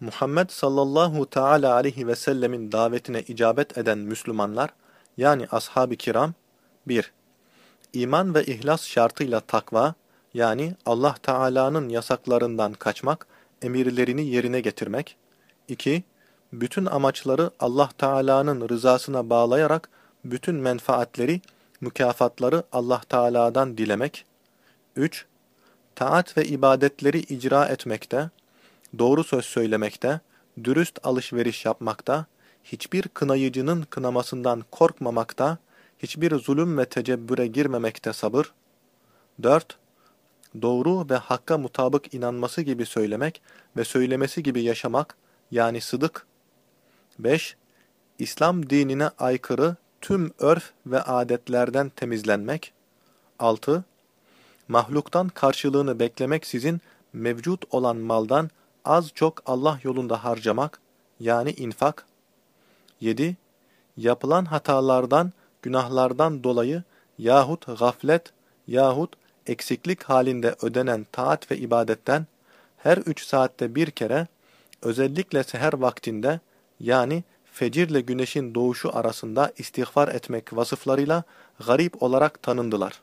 Muhammed sallallahu teala aleyhi ve sellemin davetine icabet eden Müslümanlar, yani ashab-ı kiram, 1. İman ve ihlas şartıyla takva, yani Allah Teala'nın yasaklarından kaçmak, emirlerini yerine getirmek. 2. Bütün amaçları Allah Teala'nın rızasına bağlayarak bütün menfaatleri, mükafatları Allah Teala'dan dilemek. 3. Taat ve ibadetleri icra etmekte, doğru söz söylemekte, dürüst alışveriş yapmakta, hiçbir kınayıcının kınamasından korkmamakta, hiçbir zulüm ve tecebbüre girmemekte sabır. 4. Doğru ve hakka mutabık inanması gibi söylemek ve söylemesi gibi yaşamak, yani sıdık. 5. İslam dinine aykırı tüm örf ve adetlerden temizlenmek. 6. Mahluktan karşılığını beklemek sizin mevcut olan maldan az çok Allah yolunda harcamak, yani infak. 7. Yapılan hatalardan, günahlardan dolayı yahut gaflet yahut eksiklik halinde ödenen taat ve ibadetten her üç saatte bir kere, özellikle seher vaktinde, yani fecirle güneşin doğuşu arasında istiğfar etmek vasıflarıyla garip olarak tanındılar.